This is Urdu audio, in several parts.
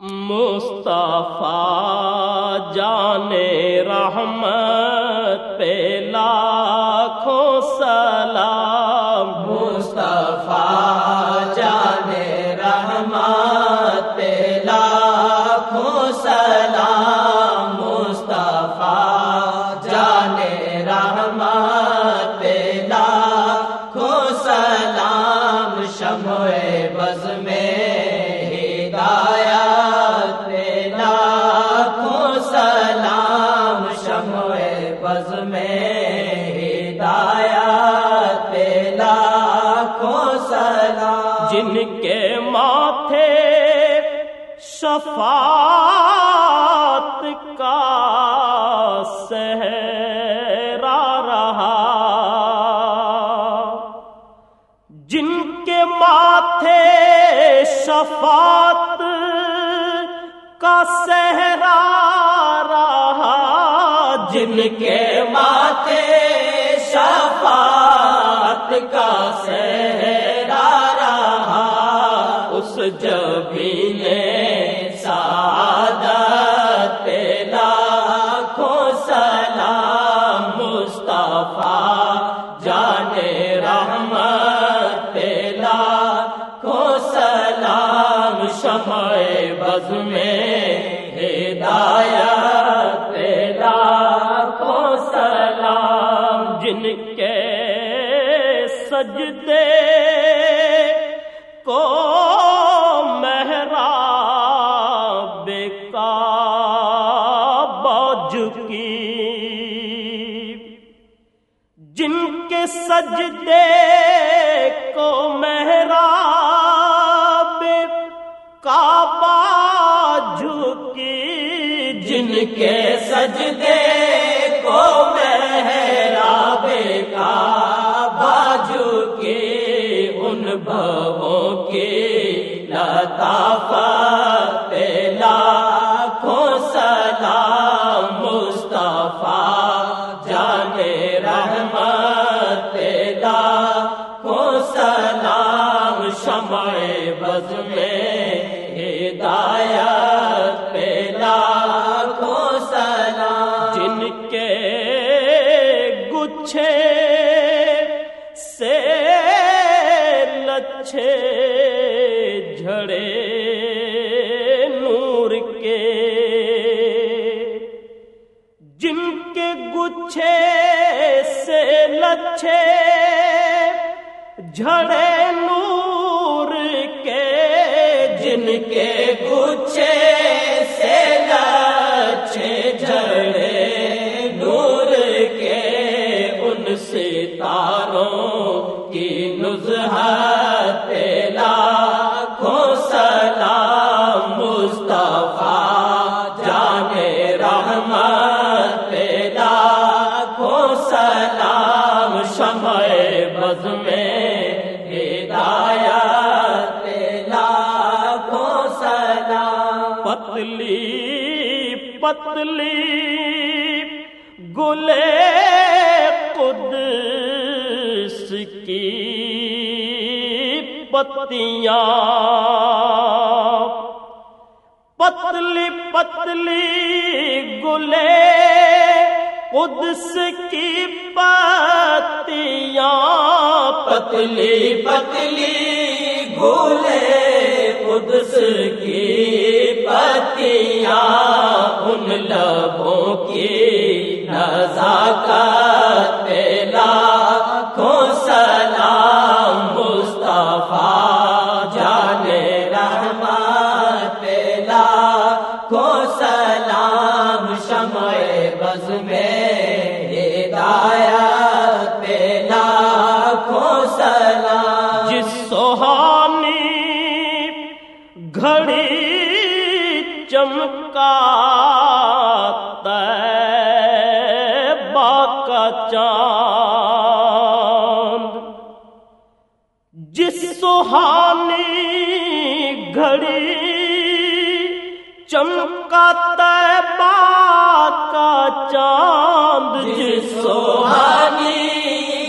مصطفیٰ جانے رحمت پہ لاکھوں بز میں ہدایت پہ لاکھوں سلام۔ جن کے ماتھے شفاعت کا سہرا رہا۔ جن کے ماتھے شفاعت کا سہرا جن کے ماتھے شفاعت کا سہرا رہا، اس جبی نے سعادت پہ لاکھوں سلام مصطفیٰ جان رحمت پہ لاکھوں سلام شمع بز میں سلام جن کے سجدے کو محراب کعبہ جھکی جن کے سجدے کو محراب کعبہ جھکی جن کے سجدے بز میں ہدایت پہ لاکھوں سلام۔ جن کے گچھے سے جھڑے نور کے جن کے گچھے پتلی پتلی، گلے قدس کی پتیاں۔ پتلی پتلی، گلے قدس کی پتیاں۔ پتلی پتلی گولے قدس کی پتیاں ان لبوں کی نزاکت پہ لاکھوں جس سوہانی گھڑی چمکا طیبہ کا چاند، جس سوہانی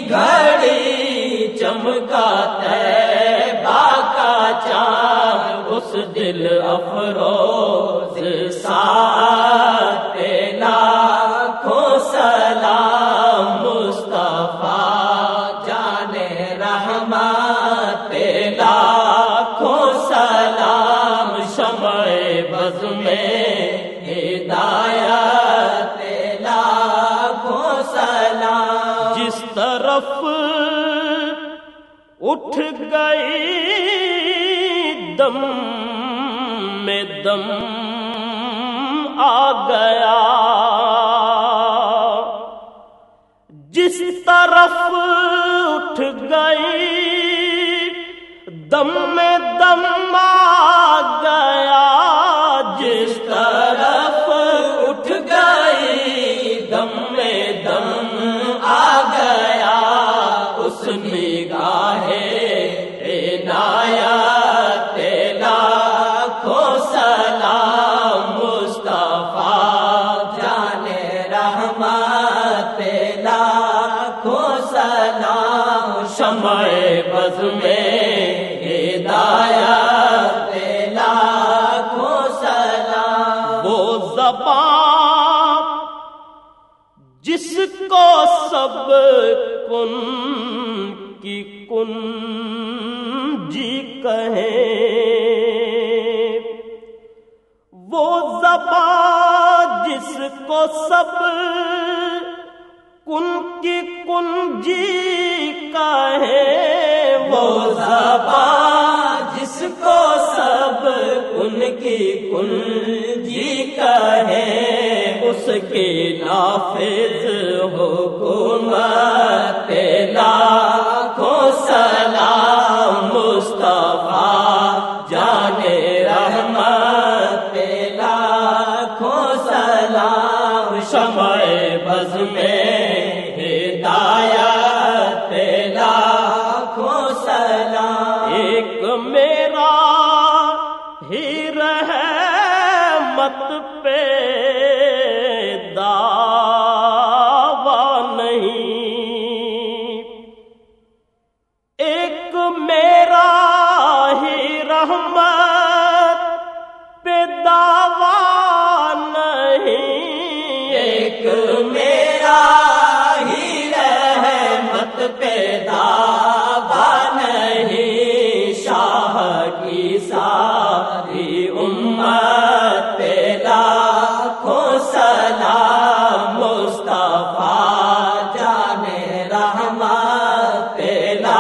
گھڑی چمکا ہے باقا چاند، اس دل افروز ساتھ بز میں ہدایت پیلا کھو سلام۔ جس طرف اٹھ گئی دم میں دم آ گیا۔ جس طرف اٹھ گئی دم میں ہدایت تیلا کھو سلام وہ زبان جس کو سب کن کی کن جی کہیں وہ زبان جس کو سب کن کی کن جی کہیں وہ وہ جس کو سب ان کی کنجی کہے اس کے نافذ حکومت، لاکھوں سلام مصطفیٰ جانے رحمت، لاکھوں سلام شمع بز میں مت پہ مصطفیٰ جانے رحمت پیدا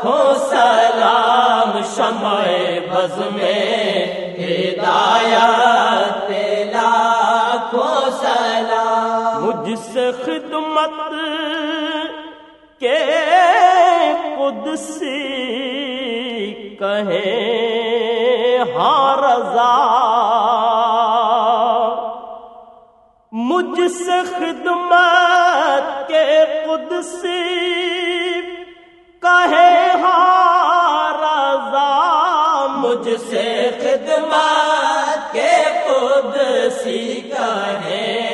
کھو سلام شمع بز میں ہدایت پیدا کھو سلام مجھ سے خدمت کے قدسی کہیں ہاں رضا۔ مجھ سے خدمت کے قدسی کہے ہاں رضا مجھ سے خدمت کے قدسی کہے۔